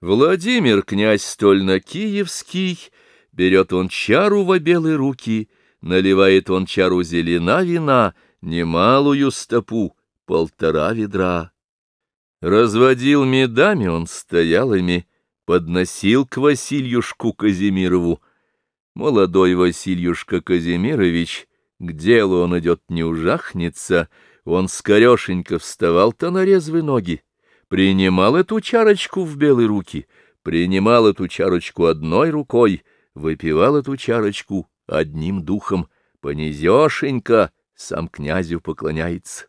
Владимир, князь стольно-киевский, берет он чару во белые руки, наливает он чару зелена вина, немалую стопу, полтора ведра. Разводил медами он стоялыми, подносил к Васильюшку Казимирову. Молодой Васильюшка Казимирович, к делу он идет не ужахнется, он скорешенько вставал-то на резвые ноги принимал эту чарочку в белые руки, принимал эту чарочку одной рукой, выпивал эту чарочку одним духом, понизешенько сам князю поклоняется.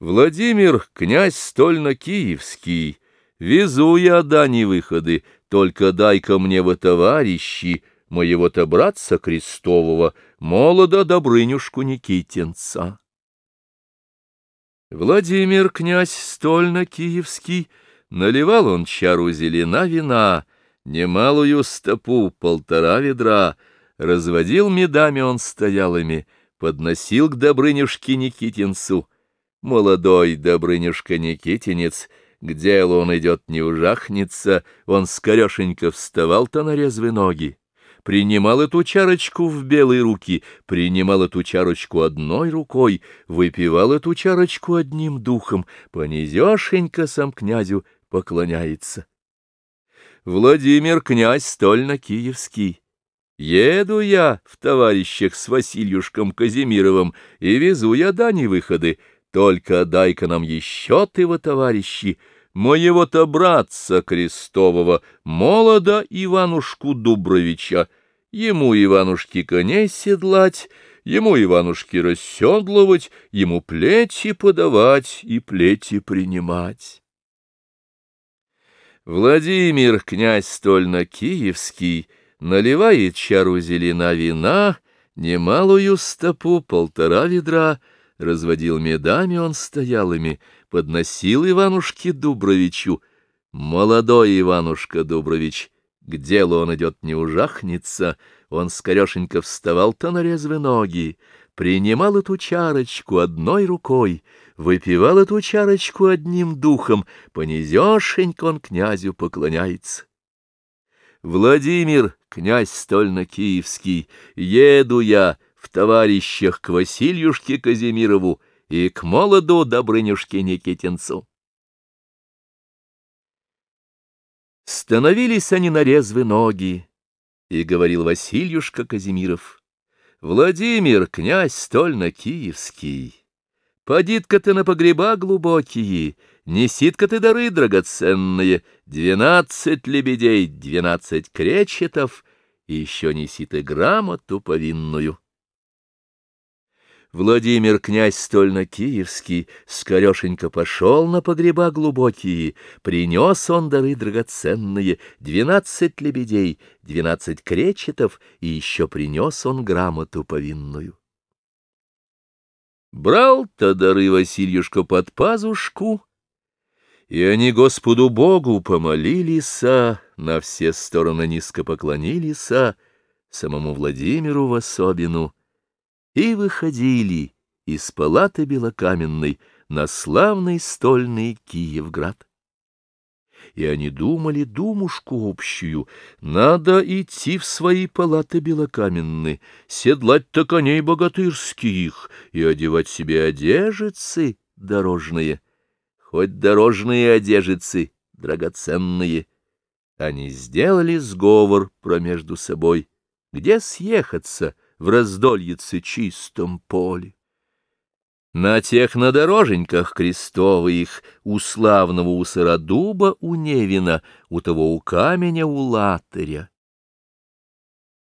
Владимир, князь стольно-киевский, везу я дани выходы, только дай-ка мне во товарищи моего-то братца крестового, молода Добрынюшку Никитинца. Владимир, князь стольно-киевский, наливал он чару зелена вина, немалую стопу, полтора ведра, разводил медами он стоялыми, подносил к Добрынюшке Никитинцу. Молодой Добрынюшка Никитинец, к делу он идет не ужахнется, он скорешенько вставал-то на резвые ноги принимал эту чарочку в белые руки, принимал эту чарочку одной рукой, выпивал эту чарочку одним духом, понизешенько сам князю поклоняется. Владимир князь стольно-киевский. Еду я в товарищах с Васильюшком Казимировым и везу я дани выходы, только дай-ка нам еще ты во товарищи, моего-то братца крестового, молода Иванушку Дубровича, ему Иванушки коней седлать, ему Иванушки расседлывать, ему плети подавать и плети принимать. Владимир, князь стольно-киевский, наливает чару зелена вина, немалую стопу, полтора ведра, разводил медами он стоялыми, подносил Иванушке Дубровичу. Молодой Иванушка Дубрович, к делу он идет не ужахнется, он скорешенько вставал-то на резвые ноги, принимал эту чарочку одной рукой, выпивал эту чарочку одним духом, понизешенько он князю поклоняется. Владимир, князь стольно-киевский, еду я в товарищах к Васильюшке Казимирову, и к молоду Добрынюшке Никитинцу. Становились они на резвы ноги, и говорил Васильюшка Казимиров, «Владимир, князь стольно-киевский, подит-ка ты на погреба глубокие, несит-ка ты дары драгоценные, двенадцать лебедей, двенадцать кречетов, и еще неси ты грамоту повинную». Владимир князь стольно-киевский скорешенько пошел на погреба глубокие, принес он дары драгоценные, двенадцать лебедей, двенадцать кречетов, и еще принес он грамоту повинную. Брал-то дары Васильюшка под пазушку, и они Господу Богу помолились, на все стороны низко поклонились, самому Владимиру в особину, и выходили из палаты белокаменной на славный стольный Киевград. И они думали думушку общую, надо идти в свои палаты белокаменные, седлать-то коней богатырских и одевать себе одежицы дорожные, хоть дорожные одежицы драгоценные. Они сделали сговор промежду собой, где съехаться — в раздольице чистом поле. На тех надороженьках крестовых, у славного у Сыродуба, у Невина, у того у каменя, у Латыря.